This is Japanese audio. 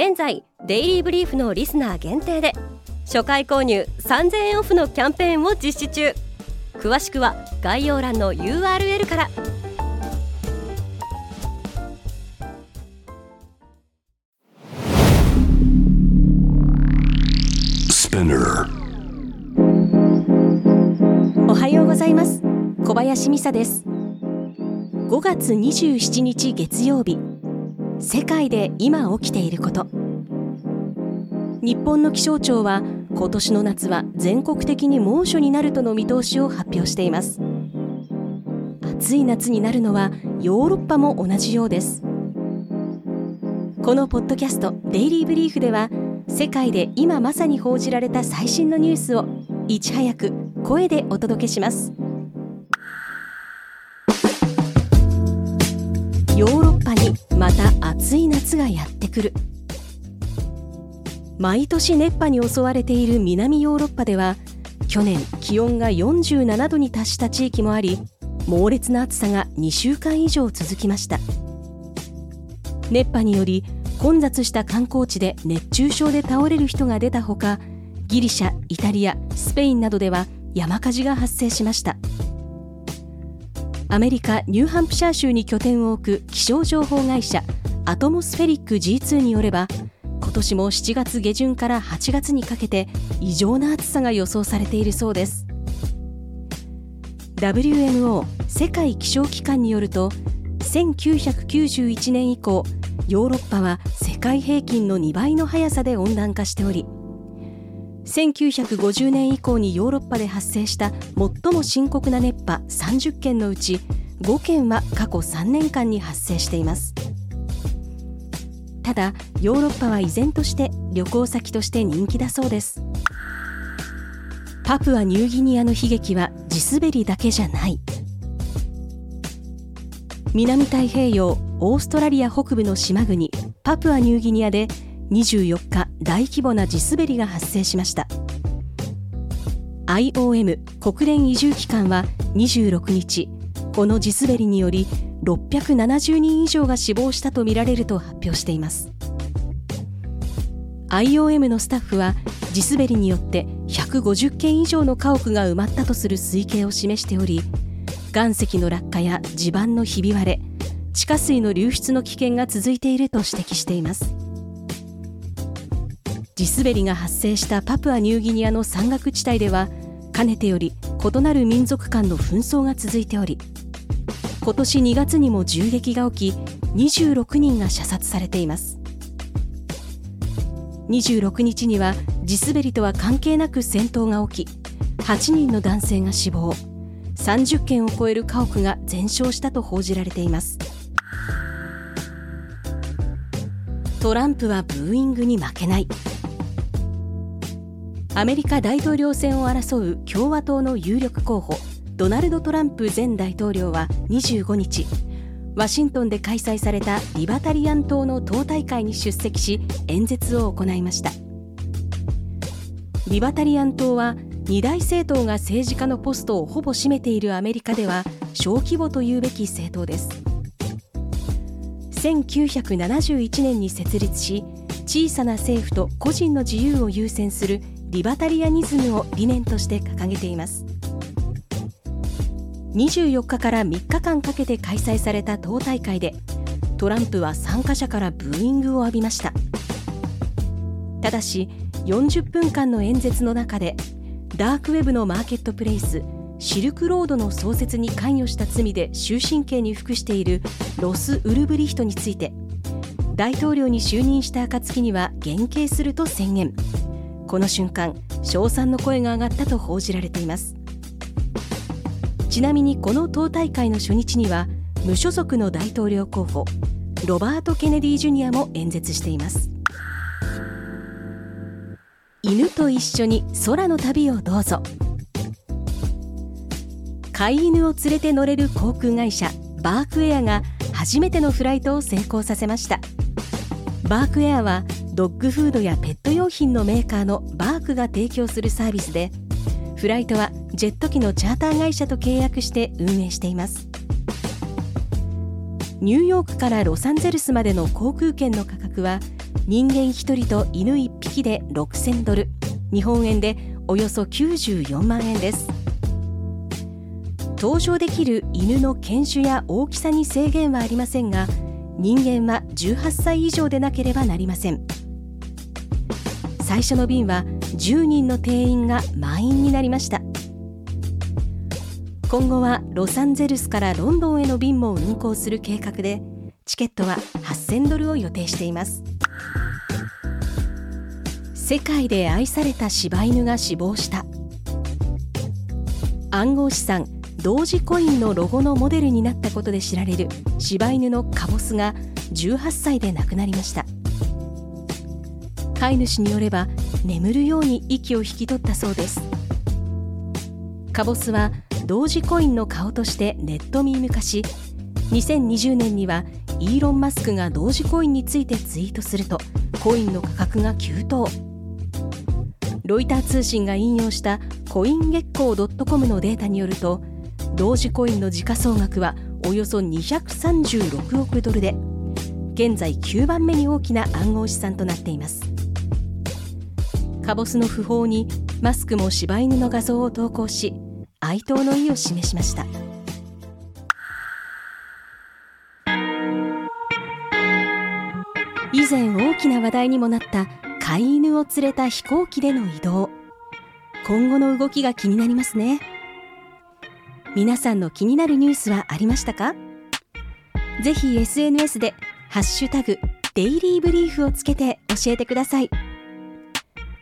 現在デイリーブリーフのリスナー限定で初回購入3000円オフのキャンペーンを実施中。詳しくは概要欄の URL から。おはようございます。小林美沙です。5月27日月曜日世界で今起きていること。日本の気象庁は今年の夏は全国的に猛暑になるとの見通しを発表しています。暑い夏になるのはヨーロッパも同じようです。このポッドキャストデイリーブリーフでは世界で今まさに報じられた最新のニュースをいち早く声でお届けします。ヨーロッパまた暑い夏がやってくる。毎年熱波に襲われている南ヨーロッパでは去年気温が47度に達した地域もあり猛烈な暑さが2週間以上続きました。熱波により混雑した観光地で熱中症で倒れる人が出たほかギリシャ、イタリア、スペインなどでは山火事が発生しました。アメリカ・ニューハンプシャー州に拠点を置く気象情報会社アトモスフェリック G2 によれば今年も7月下旬から8月にかけて異常な暑さが予想されているそうです。WMO 世界気象機関によると1991年以降ヨーロッパは世界平均の2倍の速さで温暖化しており1950年以降にヨーロッパで発生した最も深刻な熱波30件のうち5件は過去3年間に発生しています。ただヨーロッパは依然として旅行先として人気だそうです。パプアニューギニアの悲劇は地滑りだけじゃない。南太平洋オーストラリア北部の島国パプアニューギニアで24日大規模な地滑りが発生しました。IOM 国連移住機関は26日この地滑りにより670人以上が死亡したとみられると発表しています。IOM のスタッフは地滑りによって150件以上の家屋が埋まったとする推計を示しており岩石の落下や地盤のひび割れ地下水の流出の危険が続いていると指摘しています。地滑りが発生したパプアニューギニアの山岳地帯ではかねてより異なる民族間の紛争が続いており今年2月にも銃撃が起き26人が射殺されています。26日には地滑りとは関係なく戦闘が起き8人の男性が死亡30件を超える家屋が全焼したと報じられています。トランプはブーイングに負けない。アメリカ大統領選を争う共和党の有力候補ドナルド・トランプ前大統領は25日ワシントンで開催されたリバタリアン党の党大会に出席し演説を行いました。リバタリアン党は二大政党が政治家のポストをほぼ占めているアメリカでは小規模というべき政党です。1971年に設立し小さな政府と個人の自由を優先するリバタリアニズムを理念として掲げています。24日から3日間かけて開催された党大会でトランプは参加者からブーイングを浴びました。ただし40分間の演説の中でダークウェブのマーケットプレイスシルクロードの創設に関与した罪で終身刑に服しているロス・ウルブリヒトについて大統領に就任した暁には減刑すると宣言。この瞬間称賛の声が上がったと報じられています。ちなみにこの党大会の初日には無所属の大統領候補ロバート・ケネディ・ジュニアも演説しています。犬と一緒に空の旅をどうぞ。飼い犬を連れて乗れる航空会社バークエアが初めてのフライトを成功させました。バークエアはドッグフードやペット用品のメーカーのバークが提供するサービスでフライトはジェット機のチャーター会社と契約して運営しています。ニューヨークからロサンゼルスまでの航空券の価格は人間1人と犬1匹で6000ドル。日本円でおよそ94万円です。搭乗できる犬の犬種や大きさに制限はありませんが人間は18歳以上でなければなりません。最初の便は10人の定員が満員になりました。今後はロサンゼルスからロンドンへの便も運航する計画でチケットは8000ドルを予定しています。世界で愛された柴犬が死亡した。暗号資産同時コインのロゴのモデルになったことで知られる柴犬のカボスが18歳で亡くなりました。飼い主によれば眠るように息を引き取ったそうです。カボスは同時コインの顔としてネットミーム化し2020年にはイーロン・マスクが同時コインについてツイートするとコインの価格が急騰。ロイター通信が引用したコイン月光 .com のデータによると同時コインの時価総額はおよそ236億ドルで現在9番目に大きな暗号資産となっています。カボスの訃報にマスクも柴犬の画像を投稿し哀悼の意を示しました。以前大きな話題にもなった飼い犬を連れた飛行機での移動。今後の動きが気になりますね。皆さんの気になるニュースはありましたか？ぜひ SNS でハッシュタグデイリーブリーフをつけて教えてください。